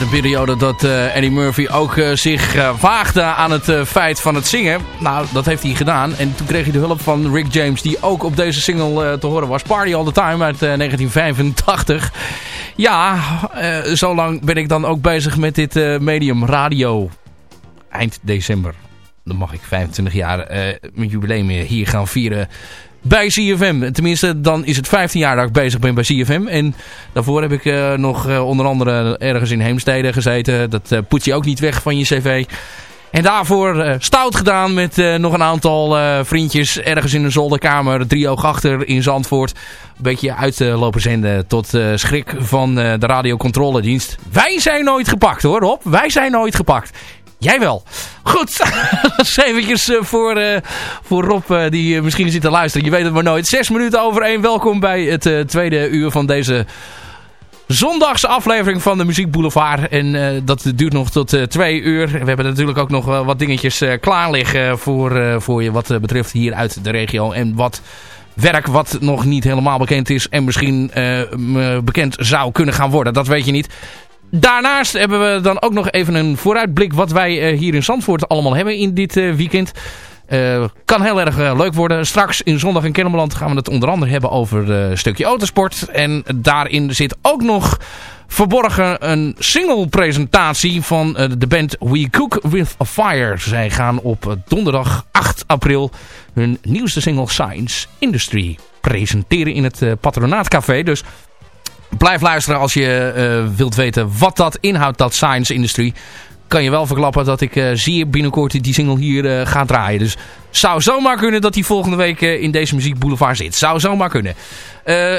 een periode dat uh, Eddie Murphy ook uh, zich uh, waagde aan het feit van het zingen. Nou, dat heeft hij gedaan. En toen kreeg hij de hulp van Rick James, die ook op deze single te horen was. Party All The Time uit 1985. Ja, zo lang ben ik dan ook bezig met dit medium radio. Eind december. Dan mag ik 25 jaar mijn jubileum hier gaan vieren bij CFM. Tenminste, dan is het 15 jaar dat ik bezig ben bij CFM. En daarvoor heb ik uh, nog uh, onder andere ergens in Heemstede gezeten. Dat uh, je ook niet weg van je cv. En daarvoor stout gedaan met nog een aantal vriendjes ergens in een zolderkamer. Drie oog achter in Zandvoort. Een beetje uitlopen zenden tot schrik van de radiocontroledienst. Wij zijn nooit gepakt hoor Rob. Wij zijn nooit gepakt. Jij wel. Goed, dat is eventjes uh, voor, uh, voor Rob uh, die misschien zit te luisteren. Je weet het maar nooit. Zes minuten over één. Welkom bij het tweede uur van deze zondagse aflevering van de Muziek Boulevard. En dat duurt nog tot twee uur. We hebben natuurlijk ook nog wat dingetjes klaar liggen voor, voor je wat betreft hier uit de regio. En wat werk wat nog niet helemaal bekend is en misschien bekend zou kunnen gaan worden. Dat weet je niet. Daarnaast hebben we dan ook nog even een vooruitblik wat wij uh, hier in Zandvoort allemaal hebben in dit uh, weekend. Uh, kan heel erg leuk worden. Straks in Zondag in Kennemerland gaan we het onder andere hebben over een stukje autosport. En daarin zit ook nog verborgen een single presentatie van de band We Cook With A Fire. Zij gaan op donderdag 8 april hun nieuwste single Science Industry presenteren in het Patronaatcafé. Dus Blijf luisteren als je uh, wilt weten wat dat inhoudt, dat Science Industry. Kan je wel verklappen dat ik uh, zeer binnenkort die single hier uh, ga draaien. Dus zou zomaar kunnen dat die volgende week in deze Muziek Boulevard zit. Zou zomaar kunnen.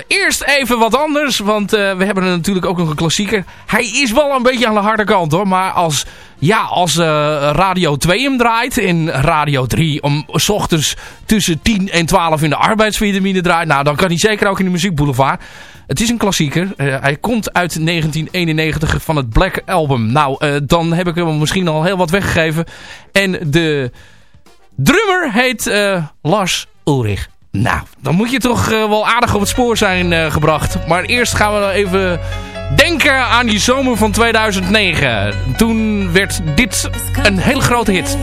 eerst even wat anders, want we hebben natuurlijk ook nog een klassieker. Hij is wel een beetje aan de harde kant hoor. Maar als, ja, als Radio 2 hem draait en Radio 3 om s ochtends tussen 10 en 12 in de arbeidsvitamine draait. Nou, dan kan hij zeker ook in de Muziek Boulevard. Het is een klassieker. Hij komt uit 1991 van het Black Album. Nou, dan heb ik hem misschien al heel wat weggegeven. En de drummer heet uh, Lars Ulrich. Nou, dan moet je toch wel aardig op het spoor zijn gebracht. Maar eerst gaan we even denken aan die zomer van 2009. Toen werd dit een hele grote hit.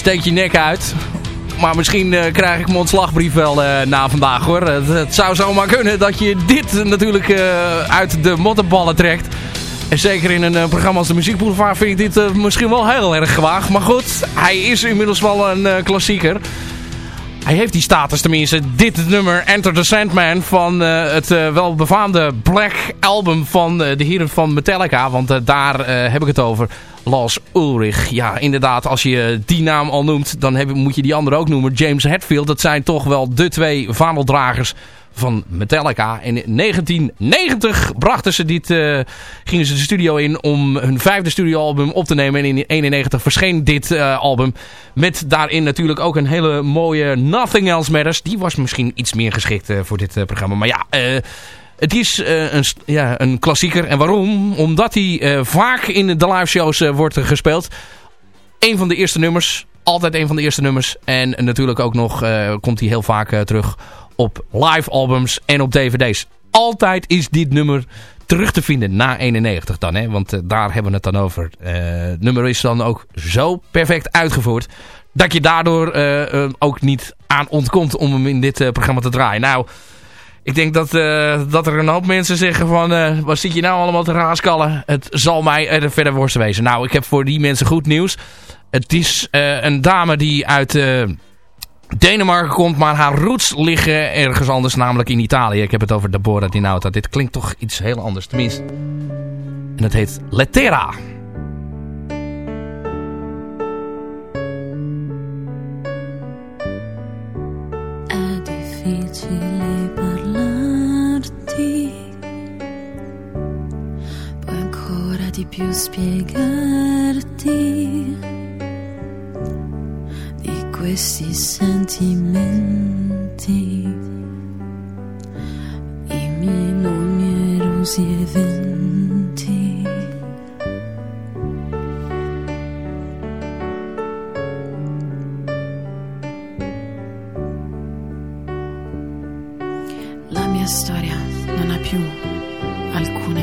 Steek je nek uit. Maar misschien uh, krijg ik mijn ontslagbrief wel uh, na vandaag hoor. Het, zou zomaar kunnen dat je dit natuurlijk uh, uit de mottenballen trekt. En zeker in een programma als de Muziekboulevard vind ik dit misschien wel heel erg gewaagd. Maar goed, hij is inmiddels wel een klassieker. Hij heeft die status tenminste. Dit nummer, Enter the Sandman, van het wel befaamde Black Album van de heren van Metallica. Want daar heb ik het over. Lars Ulrich. Ja, inderdaad, als je die naam al noemt, dan moet je die andere ook noemen. James Hetfield, dat zijn toch wel de twee vaandeldragers van Metallica. In 1990 brachten ze dit, uh, gingen ze de studio in om hun vijfde studioalbum op te nemen. En in 1991 verscheen dit uh, album. Met daarin natuurlijk ook een hele mooie Nothing Else Matters. Die was misschien iets meer geschikt uh, voor dit programma. Maar ja, het is uh, een, ja, een klassieker. En waarom? Omdat hij uh, vaak in de live shows uh, wordt gespeeld. Een van de eerste nummers. Altijd een van de eerste nummers. En natuurlijk ook nog komt hij heel vaak terug op live albums en op dvd's. Altijd is dit nummer terug te vinden na 91 dan. Hè? Want daar hebben we het dan over. het nummer is dan ook zo perfect uitgevoerd. Dat je daardoor ook niet aan ontkomt om hem in dit programma te draaien. Nou... Ik denk dat, uh, dat er een hoop mensen zeggen van... Uh, wat zit je nou allemaal te raaskallen? Het zal mij er verder worsten wezen. Nou, ik heb voor die mensen goed nieuws. Het is uh, een dame die uit Denemarken komt... maar haar roots liggen ergens anders, namelijk in Italië. Ik heb het over Deborah Dinauta. Dit klinkt toch iets heel anders, tenminste. En het heet Lettera. Di più spiegarti di questi sentimenti, i miei numerosi eventi. La mia storia non ha più alcuna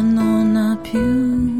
non ha più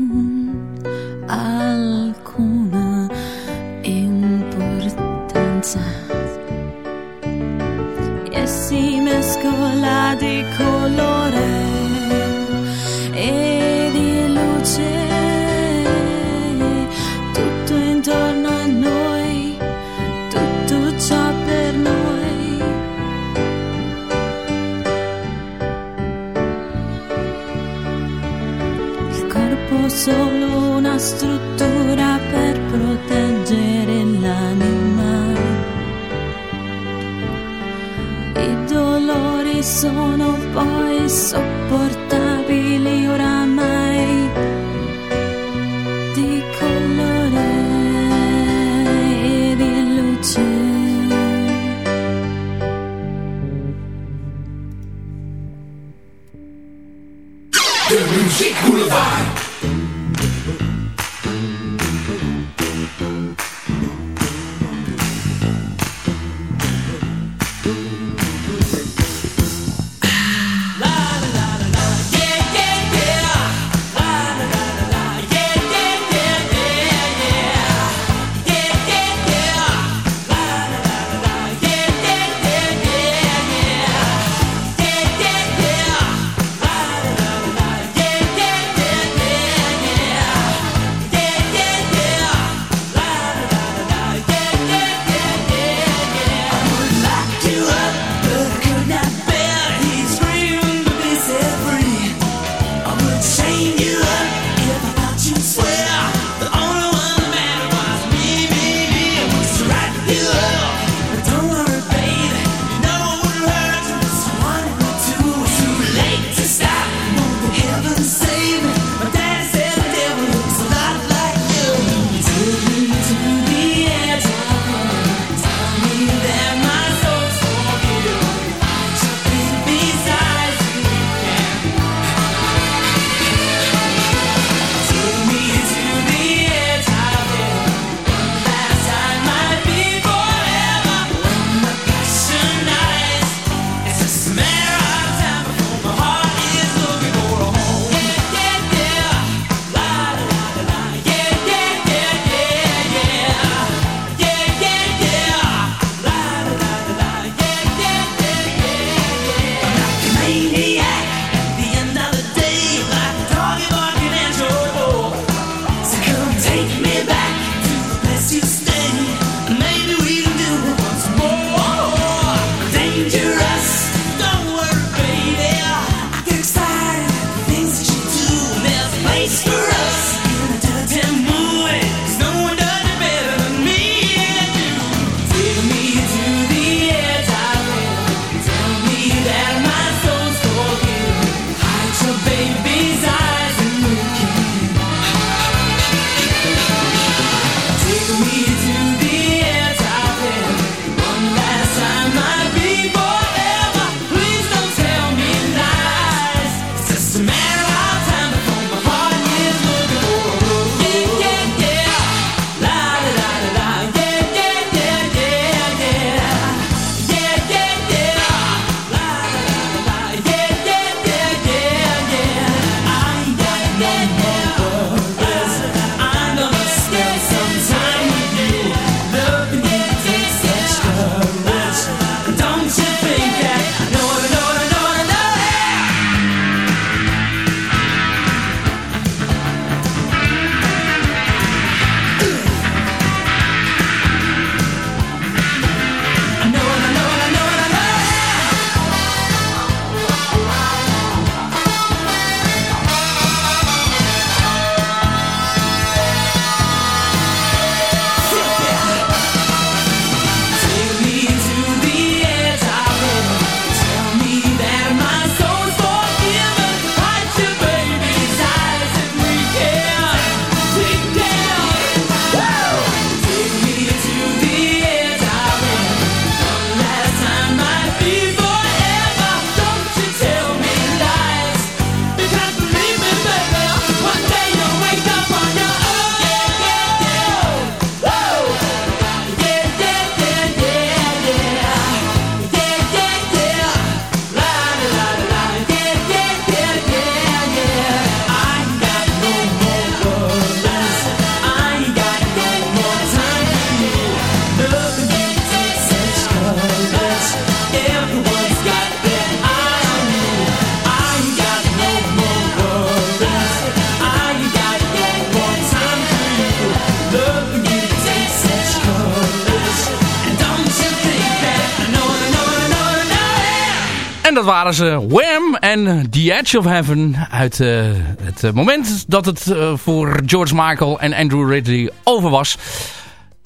waren ze Wham en The Edge of Heaven. Uit uh, het moment dat het uh, voor George Michael en Andrew Ridley over was.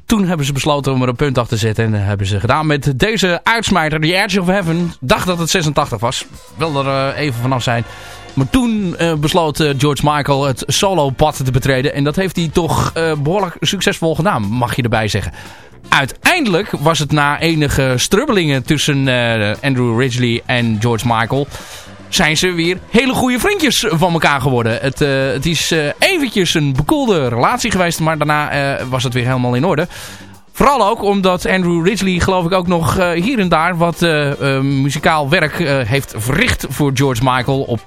Toen hebben ze besloten om er een punt achter te zetten. En hebben ze gedaan met deze uitsmijter. The Edge of Heaven. Dacht dat het 86 was. Wil er even vanaf zijn. Maar toen besloot George Michael het solo-pad te betreden. En dat heeft hij toch behoorlijk succesvol gedaan, mag je erbij zeggen. Uiteindelijk was het na enige strubbelingen tussen Andrew Ridgely en George Michael... zijn ze weer hele goede vriendjes van elkaar geworden. Het, het is eventjes een bekoelde relatie geweest, maar daarna was het weer helemaal in orde. Vooral ook omdat Andrew Ridgely geloof ik ook nog hier en daar wat muzikaal werk heeft verricht voor George Michael op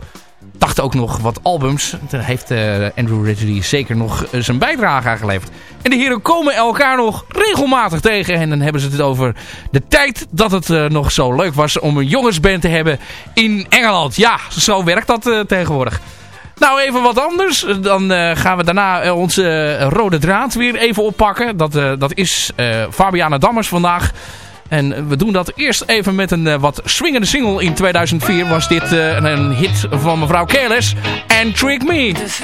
dacht ook nog wat albums. Daar heeft uh, Andrew Ridgely zeker nog uh, zijn bijdrage aan geleverd. En de heren komen elkaar nog regelmatig tegen. En dan hebben ze het over de tijd dat het uh, nog zo leuk was om een jongensband te hebben in Engeland. Ja, zo werkt dat tegenwoordig. Nou, even wat anders. Dan gaan we daarna onze rode draad weer even oppakken. Dat, dat is Fabiana Dammers vandaag. En we doen dat eerst even met een uh, wat swingende single. In 2004 was dit uh, een hit van mevrouw Careless. En Trick Me. Is.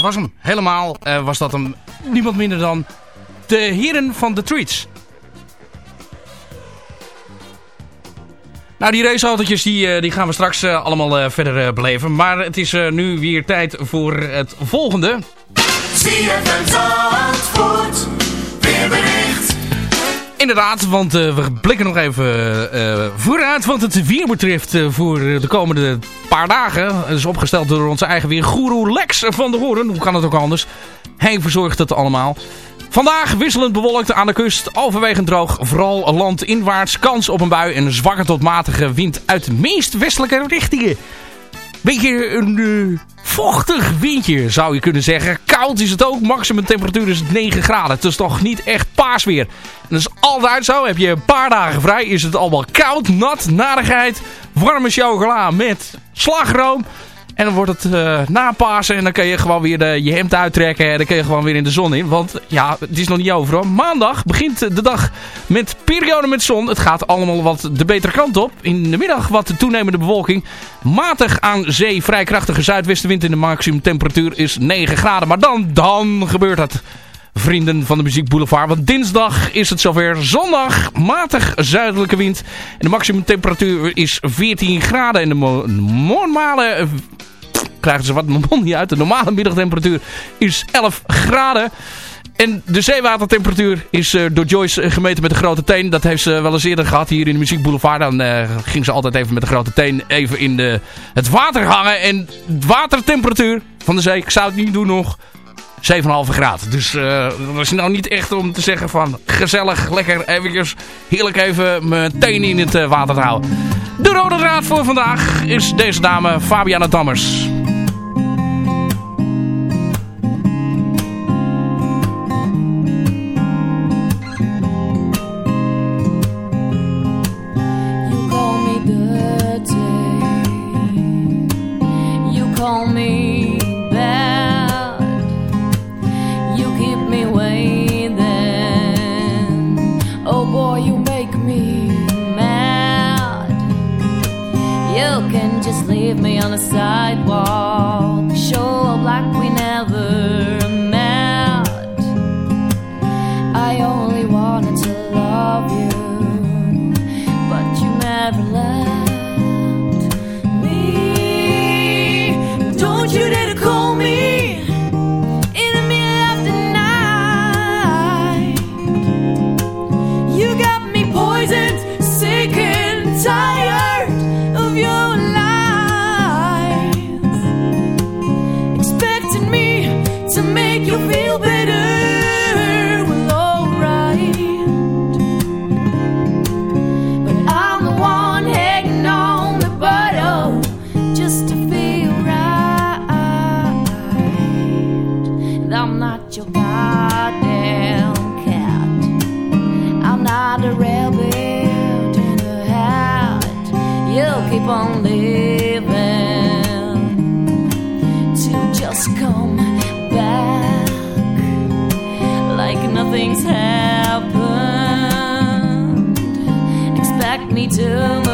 Was hem. Helemaal was dat hem niemand minder dan de heren van de Treats. Nou, die raceautootjes die, die gaan we straks allemaal verder beleven. Maar het is nu weer tijd voor het volgende. ZFM Zandvoort, weerbericht. Inderdaad, want uh, we blikken nog even uh, vooruit wat het weer betreft voor de komende paar dagen. Het is opgesteld door onze eigen weergoeroe Lex van de Hoorn. Hoe kan het ook anders? Hij verzorgt het allemaal. Vandaag wisselend bewolkt aan de kust, overwegend droog, vooral landinwaarts, kans op een bui en een zwakke tot matige wind uit de meest westelijke richtingen. Beetje een uh, vochtig windje zou je kunnen zeggen. Koud is het ook. Maximum temperatuur is 9 graden. Het is toch niet echt paasweer. En dat is altijd zo. Heb je een paar dagen vrij is het allemaal koud, nat, narigheid. Warme chocola met slagroom. En dan wordt het uh, na Pasen en dan kun je gewoon weer de, je hemd uittrekken en dan kun je gewoon weer in de zon in. Want ja, het is nog niet over hoor. Maandag begint de dag met periode met zon. Het gaat allemaal wat de betere kant op. In de middag wat toenemende bewolking. Matig aan zee, vrij krachtige zuidwestenwind in de maximum temperatuur is 9 graden. Maar dan, dan gebeurt het vrienden van de Muziek Boulevard. Want dinsdag is het zover. Zondag matig zuidelijke wind. En de maximum temperatuur is 14 graden. En de normale krijgen ze wat mond niet uit. De normale middagtemperatuur is 11 graden. En de zeewatertemperatuur is uh, door Joyce gemeten met de grote teen. Dat heeft ze wel eens eerder gehad hier in de Muziek Boulevard. Dan uh, ging ze altijd even met de grote teen even in de, het water hangen. En de watertemperatuur van de zee, ik zou het niet doen nog, 7,5 graden. Dus uh, dat is nou niet echt om te zeggen van gezellig, lekker eventjes heerlijk even mijn teen in het water te houden. De rode draad voor vandaag is deze dame Fabiana Dammers. To.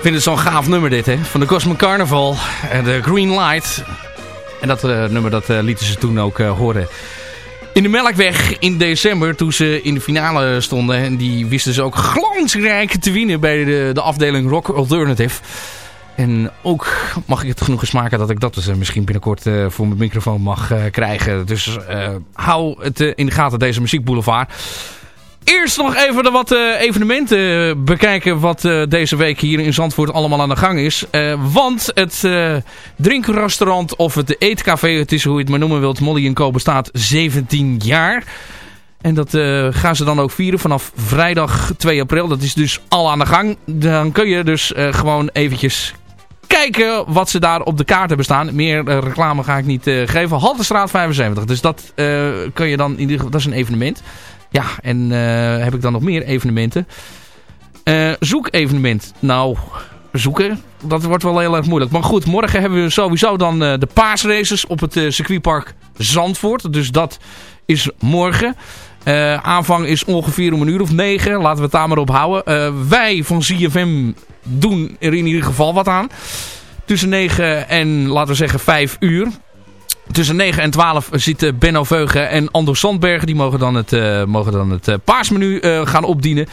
Ik vind het zo'n gaaf nummer dit, hè. Van de Cosmic Carnival. En de Green Light. En dat uh, nummer, dat uh, lieten ze toen ook horen. In de Melkweg in december, toen ze in de finale stonden. En die wisten ze ook glansrijk te winnen bij de, de afdeling Rock Alternative. En ook mag ik het genoeg eens dat ik dat dus misschien binnenkort voor mijn microfoon mag krijgen. Dus hou het in de gaten, deze muziekboulevard. Eerst nog even de wat uh, evenementen bekijken wat uh, deze week hier in Zandvoort allemaal aan de gang is. Uh, want het drinkrestaurant of het eetcafé, het is hoe je het maar noemen wilt, Molly Co bestaat 17 jaar. En dat gaan ze dan ook vieren vanaf vrijdag 2 april. Dat is dus al aan de gang. Dan kun je dus gewoon eventjes kijken wat ze daar op de kaart hebben staan. Meer reclame ga ik niet geven. Haltestraat 75. Dus dat kun je dan in ieder geval, dat is een evenement. Ja, en uh, heb ik dan nog meer evenementen? Uh, zoek-evenement. Nou, zoeken, dat wordt wel heel erg moeilijk. Maar goed, morgen hebben we sowieso dan uh, de paasraces op het circuitpark Zandvoort. Dus dat is morgen. aanvang is ongeveer om een uur of negen. Laten we het daar maar op houden. wij van ZFM doen er in ieder geval wat aan. Tussen 9 en laten we zeggen 5 uur. Tussen 9 en 12 zitten Benno Veugen en Ando Sandbergen. Die mogen dan het, uh, mogen dan het uh, paasmenu uh, gaan opdienen.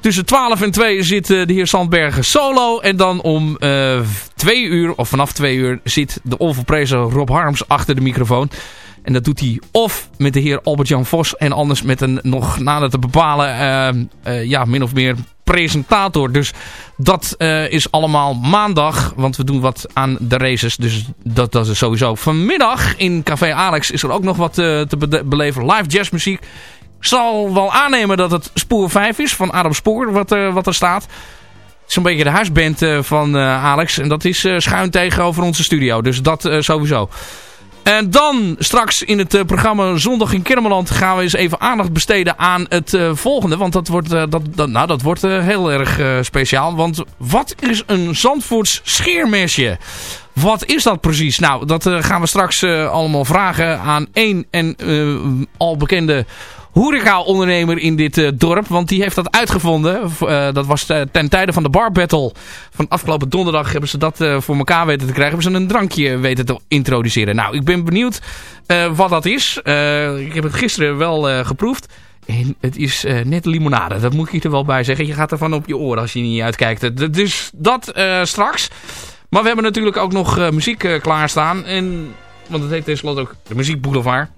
Tussen 12 en 2 zit de heer Sandbergen solo. En dan om 2 uur, of vanaf 2 uur, zit de onverprezen Rob Harms achter de microfoon. En dat doet hij of met de heer Albert-Jan Vos en anders met een nog nader te bepalen, ja, min of meer presentator. Dus dat uh, is allemaal maandag. Want we doen wat aan de races. Dus dat, dat is sowieso. Vanmiddag in Café Alex is er ook nog wat te be beleven. Live jazzmuziek. Ik zal wel aannemen dat het spoor 5 is van Adam Spoor. Wat, wat er staat. Het is een beetje de huisband van Alex. En dat is schuin tegenover onze studio. Dus dat sowieso. En dan straks in het uh, programma Zondag in Kermeland gaan we eens even aandacht besteden aan het uh, volgende. Want dat wordt, uh, dat, dat, nou, dat wordt heel erg speciaal. Want wat is een Zandvoorts scheermesje? Wat is dat precies? Nou, dat gaan we straks allemaal vragen aan één en al bekende horeca-ondernemer in dit uh, dorp. Want die heeft dat uitgevonden. Uh, dat was uh, ten tijde van de bar battle. Van afgelopen donderdag hebben ze dat voor elkaar weten te krijgen. Hebben ze een drankje weten te introduceren. Nou, ik ben benieuwd wat dat is. ik heb het gisteren wel geproefd. En het is net limonade. Dat moet ik er wel bij zeggen. Je gaat ervan op je oren als je niet uitkijkt. Dus dat straks. Maar we hebben natuurlijk ook nog muziek klaarstaan. En, want het heet tenslotte ook de Muziek Boulevard.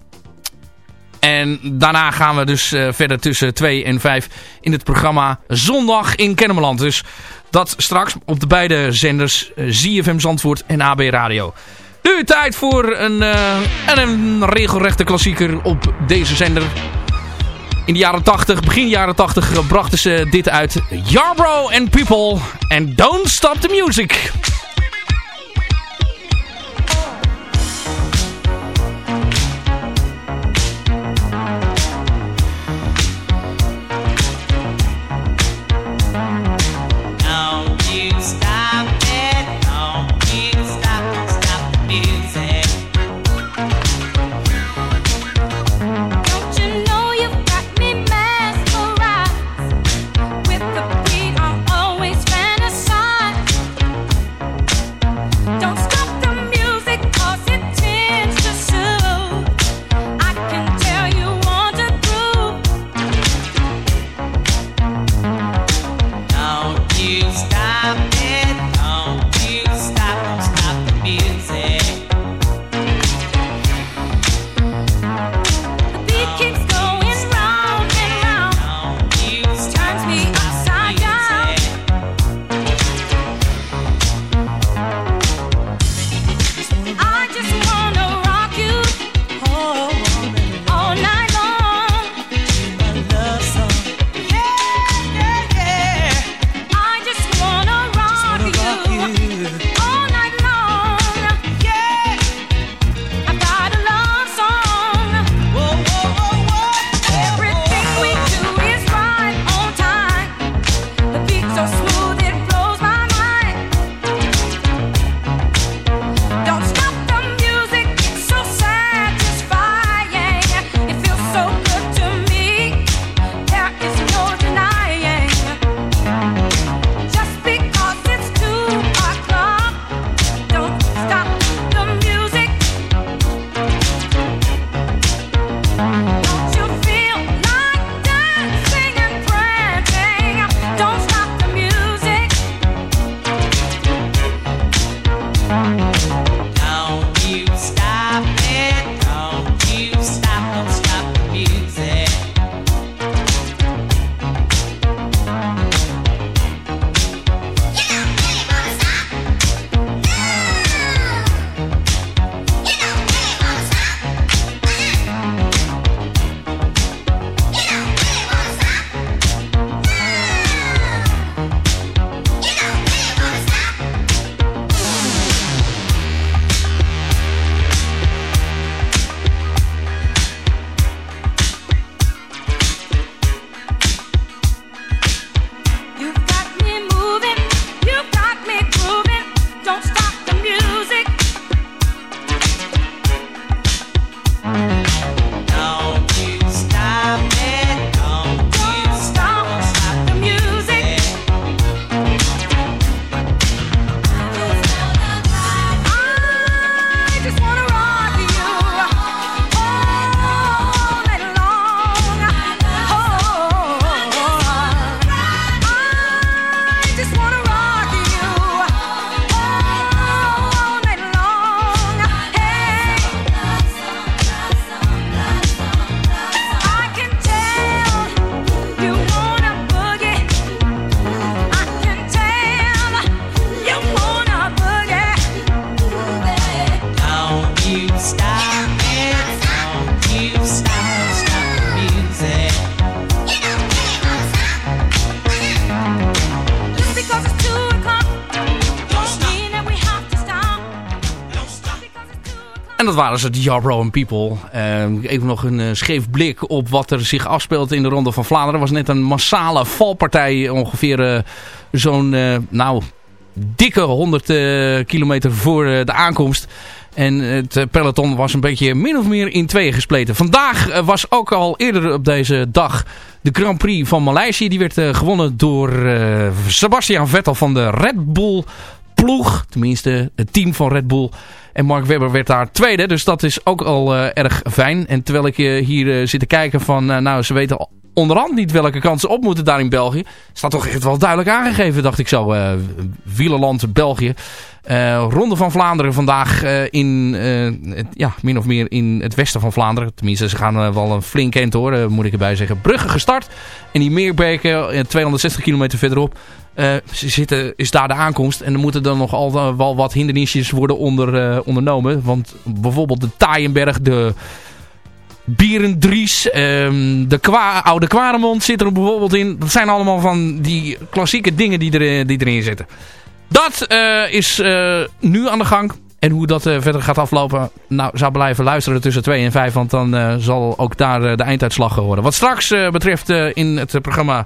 En daarna gaan we dus uh, verder tussen 2 en 5 in het programma Zondag in Kennemerland. Dus dat straks op de beide zenders uh, ZFM Zandvoort en AB Radio. Nu tijd voor een, uh, een regelrechte klassieker op deze zender. In de jaren 80, begin jaren 80 brachten ze dit uit. Yarbrough and People and Don't Stop the Music. Dat waren ze, de Yarborough People. Uh, even nog een uh, scheef blik op wat er zich afspeelt in de Ronde van Vlaanderen. Er was net een massale valpartij, ongeveer uh, zo'n, nou, dikke 100 kilometer voor de aankomst. En het peloton was een beetje min of meer in tweeën gespleten. Vandaag was ook al eerder op deze dag de Grand Prix van Maleisië. Die werd gewonnen door Sebastian Vettel van de Red Bull ploeg. Tenminste, het team van Red Bull. En Mark Webber werd daar tweede. Dus dat is ook al uh, erg fijn. En terwijl ik uh, hier uh, zit te kijken van... nou, ze weten onderhand niet welke kansen op moeten daar in België. Staat toch echt wel duidelijk aangegeven, dacht ik zo. Wielerland België. Ronde van Vlaanderen vandaag in, het, ja, min of meer in het westen van Vlaanderen. Tenminste, ze gaan wel een flink eind hoor, moet ik erbij zeggen. Brugge gestart. En die Meerbeke, 260 kilometer verderop. Uh, zitten, is daar de aankomst. En er moeten dan nog al wel wat hindernisjes worden onder, uh, ondernomen. Want bijvoorbeeld de Taaienberg, de Bierendries, um, de Kwa Oude Kwaremond zit er bijvoorbeeld in. Dat zijn allemaal van die klassieke dingen die, er, die erin zitten. Dat uh, is nu aan de gang. En hoe dat verder gaat aflopen, nou, zou blijven luisteren tussen 2 en 5. Want dan zal ook daar de einduitslag horen. Wat straks betreft in het programma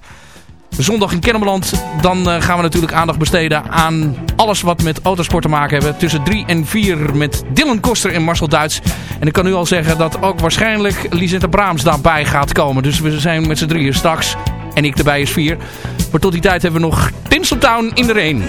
zondag in Kennemerland. Dan uh, gaan we natuurlijk aandacht besteden aan alles wat met autosport te maken hebben. Tussen 3 en 4 met Dylan Koster en Marcel Duits. En ik kan nu al zeggen dat ook waarschijnlijk Lisette Braams daarbij gaat komen. Dus we zijn met z'n drieën straks. En ik erbij is 4. Maar tot die tijd hebben we nog Tinseltown in de Reen.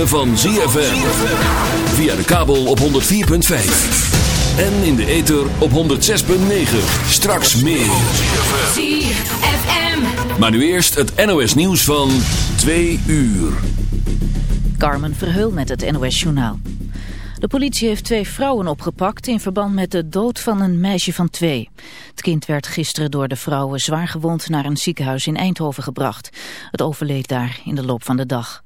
Ritme van ZFM. Via de kabel op 104.5. En in de ether op 106.9. Straks meer. ZFM. Maar nu eerst het NOS nieuws van 2 uur. Carmen Verheul met het NOS Journaal. De politie heeft twee vrouwen opgepakt in verband met de dood van een meisje van twee. Het kind werd gisteren door de vrouwen zwaar gewond naar een ziekenhuis in Eindhoven gebracht. Het overleed daar in de loop van de dag.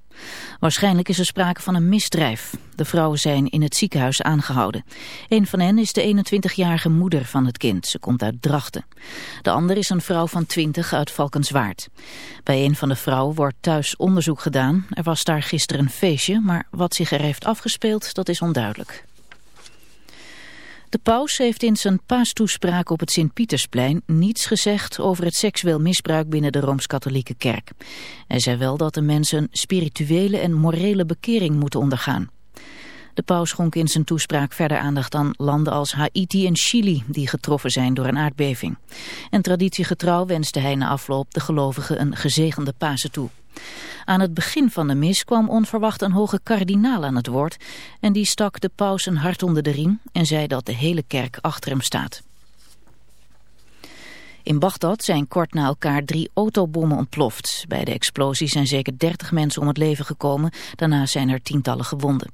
Waarschijnlijk is er sprake van een misdrijf. De vrouwen zijn in het ziekenhuis aangehouden. Een van hen is de 21-jarige moeder van het kind. Ze komt uit Drachten. De ander is een vrouw van 20 uit Valkenswaard. Bij een van de vrouwen wordt thuis onderzoek gedaan. Er was daar gisteren een feestje, maar wat zich er heeft afgespeeld, dat is onduidelijk. De paus heeft in zijn paastoespraak op het Sint-Pietersplein niets gezegd over het seksueel misbruik binnen de Rooms-Katholieke Kerk. Hij zei wel dat de mensen spirituele en morele bekering moeten ondergaan. De paus schonk in zijn toespraak verder aandacht aan landen als Haiti en Chili die getroffen zijn door een aardbeving. En traditiegetrouw wenste hij na afloop de gelovigen een gezegende Pasen toe. Aan het begin van de mis kwam onverwacht een hoge kardinaal aan het woord en die stak de paus een hart onder de riem en zei dat de hele kerk achter hem staat. In Bagdad zijn kort na elkaar drie autobommen ontploft. Bij de explosie zijn zeker 30 mensen om het leven gekomen. Daarna zijn er tientallen gewonden.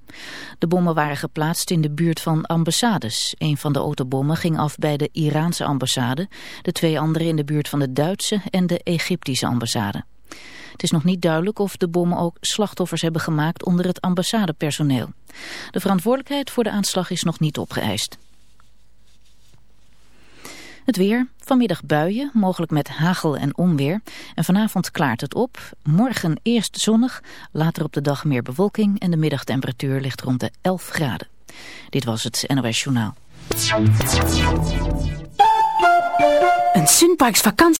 De bommen waren geplaatst in de buurt van ambassades. Een van de autobommen ging af bij de Iraanse ambassade. De twee andere in de buurt van de Duitse en de Egyptische ambassade. Het is nog niet duidelijk of de bommen ook slachtoffers hebben gemaakt onder het ambassadepersoneel. De verantwoordelijkheid voor de aanslag is nog niet opgeëist. Het weer, vanmiddag buien, mogelijk met hagel en onweer. En vanavond klaart het op. Morgen eerst zonnig, later op de dag meer bewolking en de middagtemperatuur ligt rond de 11 graden. Dit was het NOS Journaal. Een Sunparks vakantie.